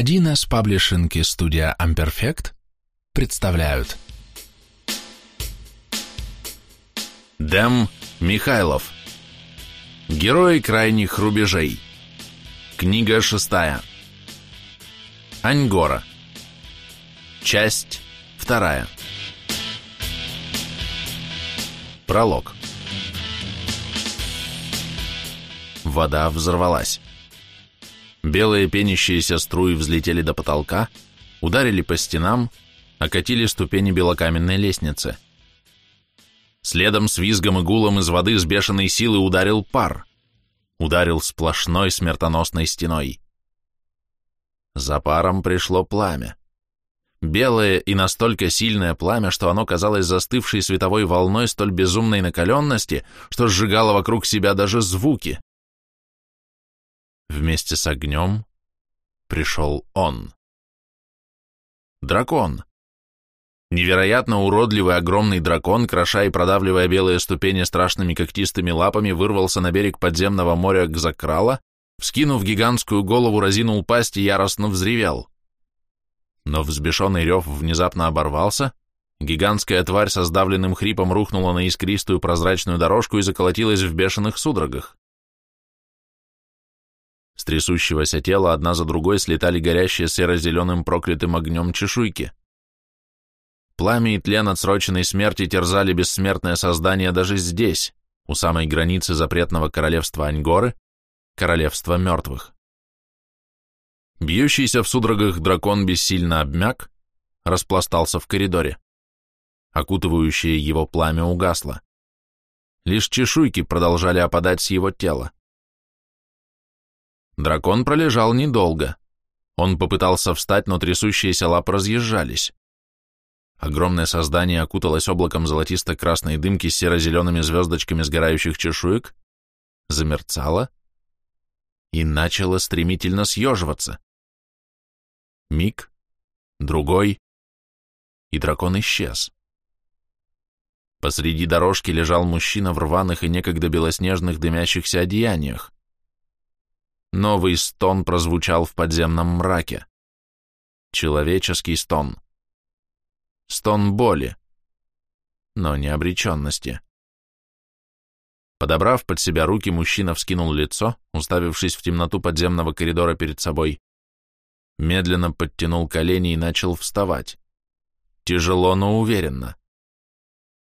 1С Паблишинг и студия Amperfect представляют. Дэм Михайлов. Герои крайних рубежей. Книга шестая. Аньгора. Часть вторая. Пролог. Вода взорвалась. Белые пенящиеся струи взлетели до потолка, ударили по стенам, окатили ступени белокаменной лестницы. Следом с визгом и гулом из воды с бешеной силы ударил пар. Ударил сплошной смертоносной стеной. За паром пришло пламя. Белое и настолько сильное пламя, что оно казалось застывшей световой волной столь безумной накаленности, что сжигало вокруг себя даже звуки. Вместе с огнем пришел он. Дракон. Невероятно уродливый огромный дракон, кроша и продавливая белые ступени страшными когтистыми лапами, вырвался на берег подземного моря Гзакрала, вскинув гигантскую голову, разинул пасть и яростно взревел. Но взбешенный рев внезапно оборвался, гигантская тварь со сдавленным хрипом рухнула на искристую прозрачную дорожку и заколотилась в бешеных судорогах. С трясущегося тела одна за другой слетали горящие серо-зеленым проклятым огнем чешуйки. Пламя и тлен отсроченной смерти терзали бессмертное создание даже здесь, у самой границы запретного королевства Аньгоры, королевства мертвых. Бьющийся в судорогах дракон бессильно обмяк, распластался в коридоре. Окутывающее его пламя угасло. Лишь чешуйки продолжали опадать с его тела. Дракон пролежал недолго. Он попытался встать, но трясущиеся лапы разъезжались. Огромное создание окуталось облаком золотисто-красной дымки с серо-зелеными звездочками сгорающих чешуек, замерцало и начало стремительно съеживаться. Миг, другой, и дракон исчез. Посреди дорожки лежал мужчина в рваных и некогда белоснежных дымящихся одеяниях. Новый стон прозвучал в подземном мраке. Человеческий стон. Стон боли, но не обреченности. Подобрав под себя руки, мужчина вскинул лицо, уставившись в темноту подземного коридора перед собой. Медленно подтянул колени и начал вставать. Тяжело, но уверенно.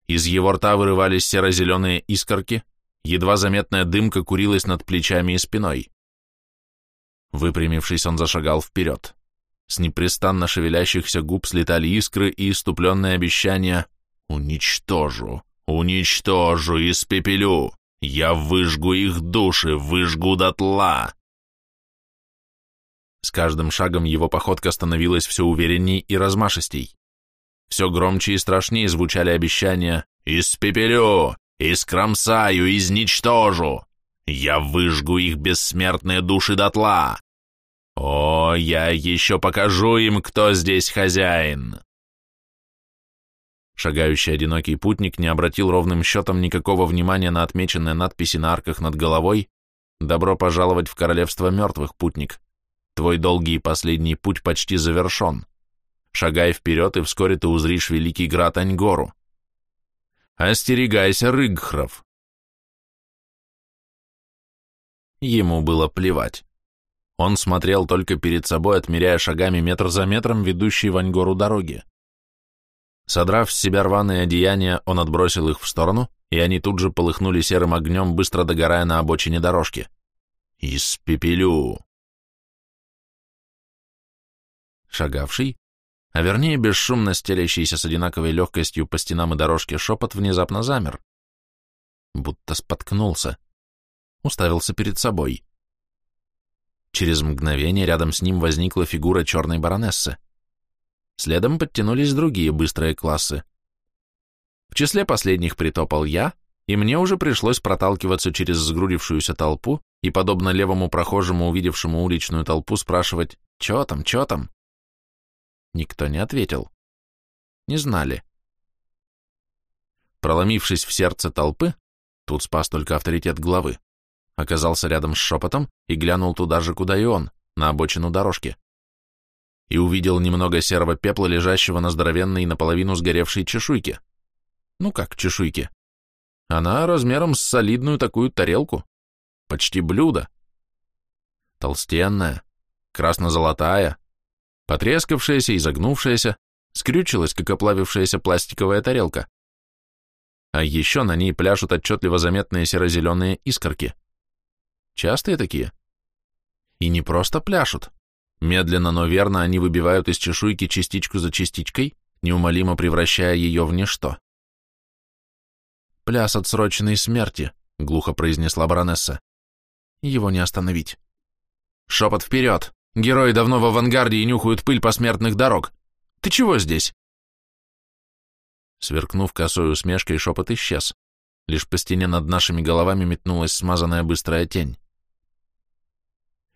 Из его рта вырывались серо-зеленые искорки, едва заметная дымка курилась над плечами и спиной. Выпрямившись, он зашагал вперед. С непрестанно шевелящихся губ слетали искры и иступленные обещания «Уничтожу, уничтожу, испепелю! Я выжгу их души, выжгу дотла!» С каждым шагом его походка становилась все уверенней и размашистей. Все громче и страшнее звучали обещания «Испепелю! Искромсаю! Изничтожу!» Я выжгу их бессмертные души дотла. О, я еще покажу им, кто здесь хозяин. Шагающий одинокий путник не обратил ровным счетом никакого внимания на отмеченные надписи на арках над головой «Добро пожаловать в королевство мертвых, путник. Твой долгий и последний путь почти завершен. Шагай вперед, и вскоре ты узришь великий град Аньгору. Остерегайся рыгхров, Ему было плевать. Он смотрел только перед собой, отмеряя шагами метр за метром ведущие в Аньгору дороги. Содрав с себя рваные одеяния, он отбросил их в сторону, и они тут же полыхнули серым огнем, быстро догорая на обочине дорожки. «Испепелю!» Шагавший, а вернее бесшумно стелящийся с одинаковой легкостью по стенам и дорожке шепот внезапно замер. Будто споткнулся уставился перед собой. Через мгновение рядом с ним возникла фигура черной баронессы. Следом подтянулись другие быстрые классы. В числе последних притопал я, и мне уже пришлось проталкиваться через сгрудившуюся толпу и, подобно левому прохожему, увидевшему уличную толпу, спрашивать «Чё там, чё там?». Никто не ответил. Не знали. Проломившись в сердце толпы, тут спас только авторитет главы, оказался рядом с шепотом и глянул туда же, куда и он, на обочину дорожки. и увидел немного серого пепла, лежащего на здоровенной наполовину сгоревшей чешуйке. Ну как чешуйке? Она размером с солидную такую тарелку. Почти блюдо. Толстенная, красно-золотая, потрескавшаяся загнувшаяся, скрючилась, как оплавившаяся пластиковая тарелка. А еще на ней пляшут отчетливо заметные серо-зеленые искорки. Частые такие. И не просто пляшут. Медленно, но верно они выбивают из чешуйки частичку за частичкой, неумолимо превращая ее в ничто. «Пляс отсроченной смерти», — глухо произнесла баронесса. «Его не остановить». «Шепот вперед! Герои давно в авангарде и нюхают пыль посмертных дорог. Ты чего здесь?» Сверкнув косой усмешкой, шепот исчез. Лишь по стене над нашими головами метнулась смазанная быстрая тень.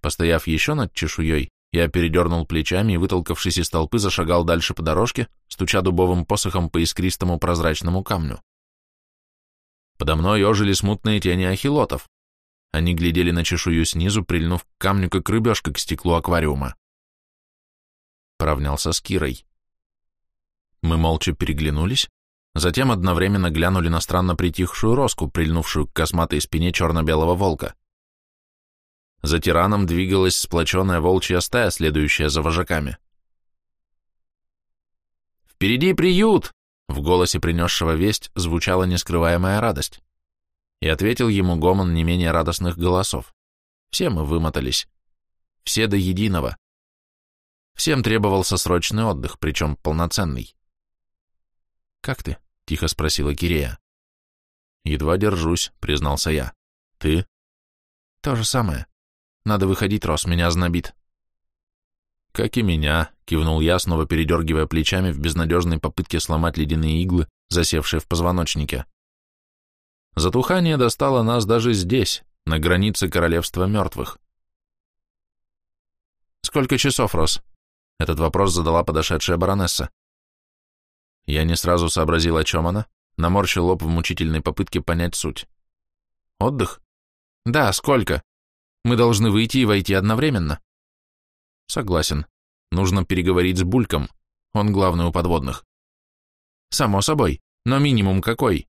Постояв еще над чешуей, я передернул плечами и, вытолкавшись из толпы, зашагал дальше по дорожке, стуча дубовым посохом по искристому прозрачному камню. Подо мной ожили смутные тени ахилотов. Они глядели на чешую снизу, прильнув к камню, как рыбешка к стеклу аквариума. Поравнялся с Кирой. Мы молча переглянулись, затем одновременно глянули на странно притихшую роску, прильнувшую к косматой спине черно-белого волка. За тираном двигалась сплоченная волчья стая, следующая за вожаками. «Впереди приют!» В голосе принесшего весть звучала нескрываемая радость. И ответил ему гомон не менее радостных голосов. Все мы вымотались. Все до единого. Всем требовался срочный отдых, причем полноценный. «Как ты?» — тихо спросила Кирея. «Едва держусь», — признался я. «Ты?» «То же самое. Надо выходить, Рос, меня знобит. Как и меня, кивнул я, снова передергивая плечами в безнадежной попытке сломать ледяные иглы, засевшие в позвоночнике. Затухание достало нас даже здесь, на границе королевства мертвых. «Сколько часов, Рос?» Этот вопрос задала подошедшая баронесса. Я не сразу сообразил, о чем она, наморщил лоб в мучительной попытке понять суть. «Отдых?» «Да, сколько?» Мы должны выйти и войти одновременно. Согласен. Нужно переговорить с Бульком. Он главный у подводных. Само собой. Но минимум какой?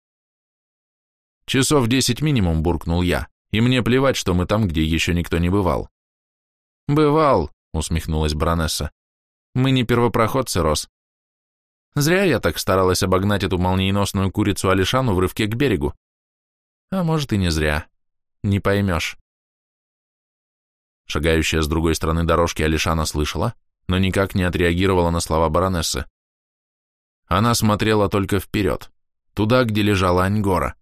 Часов десять минимум, буркнул я. И мне плевать, что мы там, где еще никто не бывал. Бывал, усмехнулась баронесса. Мы не первопроходцы, Рос. Зря я так старалась обогнать эту молниеносную курицу Алишану в рывке к берегу. А может и не зря. Не поймешь. Шагающая с другой стороны дорожки Алишана слышала, но никак не отреагировала на слова баронессы. Она смотрела только вперед, туда, где лежала Аньгора.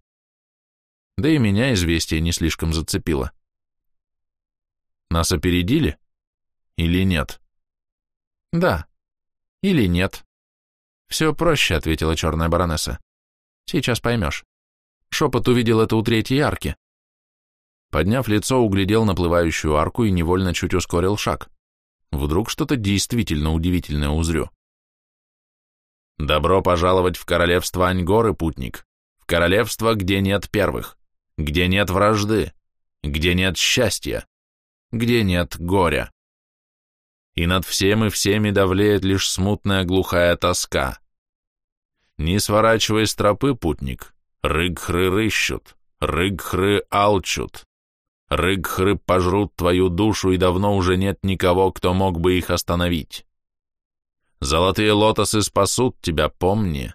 Да и меня известие не слишком зацепило. Нас опередили? Или нет? Да. Или нет. Все проще, ответила черная баронесса. Сейчас поймешь. Шепот увидел это у третьей арки. Подняв лицо, углядел наплывающую арку и невольно чуть ускорил шаг. Вдруг что-то действительно удивительное узрю. Добро пожаловать в королевство Аньгоры, путник. В королевство, где нет первых, где нет вражды, где нет счастья, где нет горя. И над всем и всеми давлеет лишь смутная глухая тоска. Не сворачивай с тропы, путник, рыгхры рыщут, рыгхры алчут, Рыгхры пожрут твою душу, и давно уже нет никого, кто мог бы их остановить. Золотые лотосы спасут тебя, помни.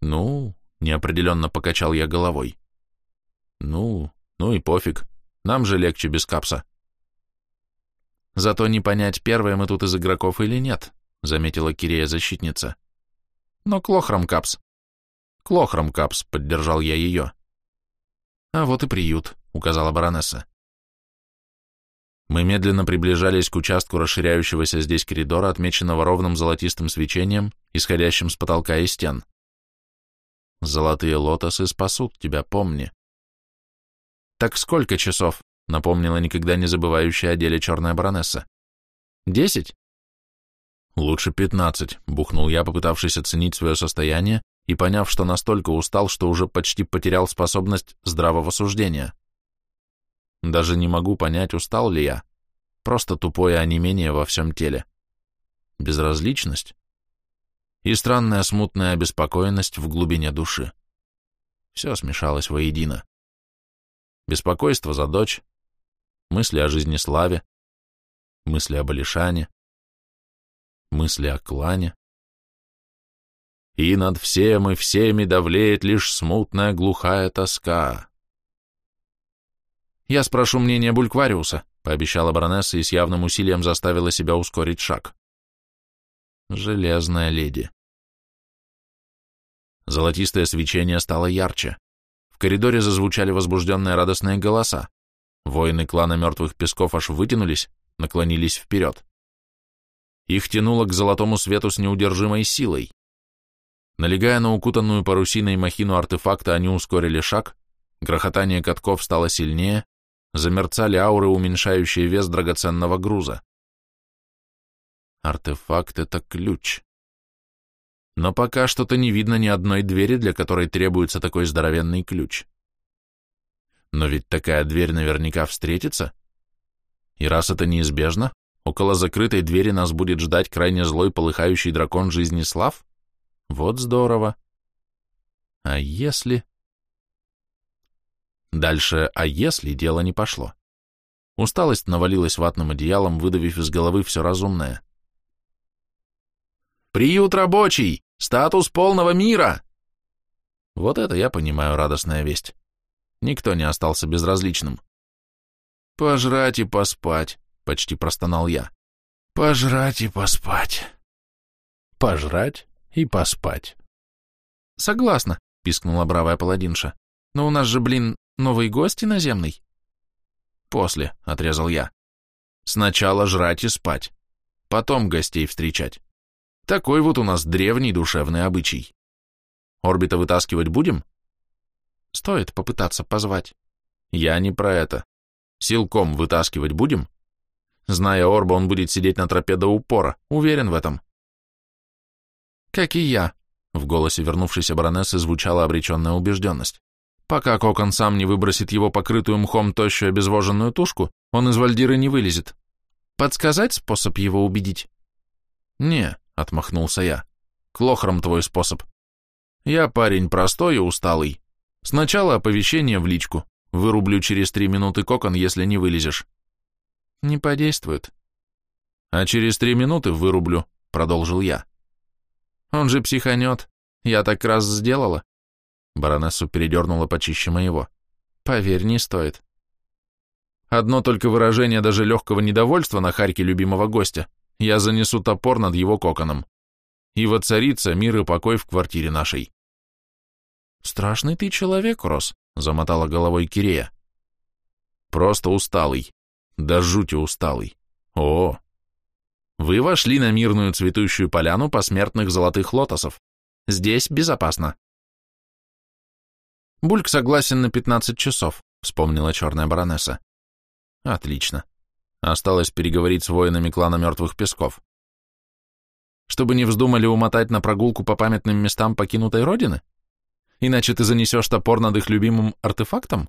Ну, неопределенно покачал я головой. Ну, ну и пофиг, нам же легче без капса. Зато не понять, первые мы тут из игроков или нет, заметила Кирея-защитница. Но Клохрам Капс. Клохрам Капс, поддержал я ее. А вот и приют указала баронесса. Мы медленно приближались к участку расширяющегося здесь коридора, отмеченного ровным золотистым свечением, исходящим с потолка и стен. Золотые лотосы спасут тебя, помни. Так сколько часов? Напомнила никогда не забывающая о деле черная баронесса. Десять? Лучше пятнадцать, бухнул я, попытавшись оценить свое состояние и поняв, что настолько устал, что уже почти потерял способность здравого суждения. Даже не могу понять, устал ли я. просто тупое онемение во всем теле, безразличность и странная смутная обеспокоенность в глубине души. Все смешалось воедино. Беспокойство за дочь, мысли о жизни славе, мысли об Алишане, мысли о клане. И над всем и всеми давлеет лишь смутная глухая тоска. «Я спрошу мнение Бульквариуса», — пообещала баронесса и с явным усилием заставила себя ускорить шаг. Железная леди. Золотистое свечение стало ярче. В коридоре зазвучали возбужденные радостные голоса. Воины клана мертвых песков аж вытянулись, наклонились вперед. Их тянуло к золотому свету с неудержимой силой. Налегая на укутанную парусиной махину артефакта, они ускорили шаг, грохотание катков стало сильнее, замерцали ауры, уменьшающие вес драгоценного груза. Артефакт — это ключ но пока что-то не видно ни одной двери, для которой требуется такой здоровенный ключ. Но ведь такая дверь наверняка встретится. И раз это неизбежно, около закрытой двери нас будет ждать крайне злой полыхающий дракон жизни слав? Вот здорово. А если... Дальше «а если» дело не пошло. Усталость навалилась ватным одеялом, выдавив из головы все разумное. «Приют рабочий! Статус полного мира!» Вот это я понимаю радостная весть. Никто не остался безразличным. «Пожрать и поспать», — почти простонал я. «Пожрать и поспать». «Пожрать и поспать». «Согласна», — пискнула бравая паладинша. «Но у нас же, блин, новый гость иноземный». «После», — отрезал я. «Сначала жрать и спать, потом гостей встречать». Такой вот у нас древний душевный обычай. Орбита вытаскивать будем? Стоит попытаться позвать. Я не про это. Силком вытаскивать будем? Зная Орба, он будет сидеть на тропе до упора, уверен в этом. Как и я, в голосе вернувшейся баронессы звучала обреченная убежденность. Пока Кокон сам не выбросит его покрытую мхом тощую обезвоженную тушку, он из вальдиры не вылезет. Подсказать способ его убедить? Не, — отмахнулся я. «Клохром твой способ. Я парень простой и усталый. Сначала оповещение в личку. Вырублю через три минуты кокон, если не вылезешь». «Не подействует». «А через три минуты вырублю», — продолжил я. «Он же психанет. Я так раз сделала». Баронессу передернула почище моего. «Поверь, не стоит». Одно только выражение даже легкого недовольства на харьке любимого гостя я занесу топор над его коконом. И воцарится мир и покой в квартире нашей. Страшный ты человек, Рос, замотала головой Кирея. Просто усталый. Да жути усталый. О, вы вошли на мирную цветущую поляну посмертных золотых лотосов. Здесь безопасно. Бульк согласен на 15 часов, вспомнила черная баронесса. Отлично. Осталось переговорить с воинами клана Мертвых Песков. Чтобы не вздумали умотать на прогулку по памятным местам покинутой родины? Иначе ты занесешь топор над их любимым артефактом?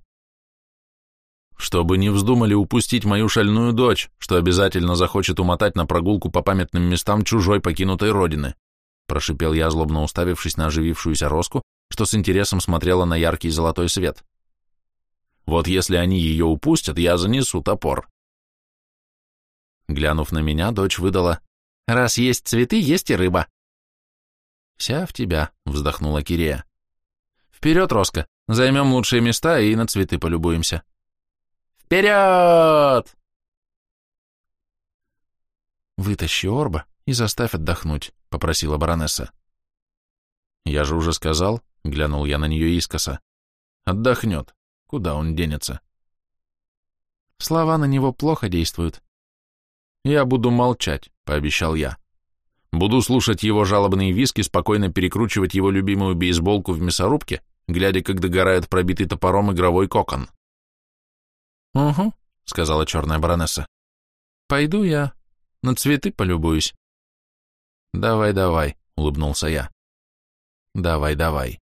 Чтобы не вздумали упустить мою шальную дочь, что обязательно захочет умотать на прогулку по памятным местам чужой покинутой родины, прошипел я, злобно уставившись на оживившуюся Роску, что с интересом смотрела на яркий золотой свет. Вот если они ее упустят, я занесу топор. Глянув на меня, дочь выдала, «Раз есть цветы, есть и рыба». «Вся в тебя», — вздохнула Кирея. «Вперед, Роско, займем лучшие места и на цветы полюбуемся». «Вперед!» «Вытащи Орба и заставь отдохнуть», — попросила баронесса. «Я же уже сказал», — глянул я на нее искоса. «Отдохнет. Куда он денется?» «Слова на него плохо действуют», «Я буду молчать», — пообещал я. «Буду слушать его жалобные виски, спокойно перекручивать его любимую бейсболку в мясорубке, глядя, как догорает пробитый топором игровой кокон». «Угу», — сказала черная баронесса. «Пойду я на цветы полюбуюсь». «Давай, давай», — улыбнулся я. «Давай, давай».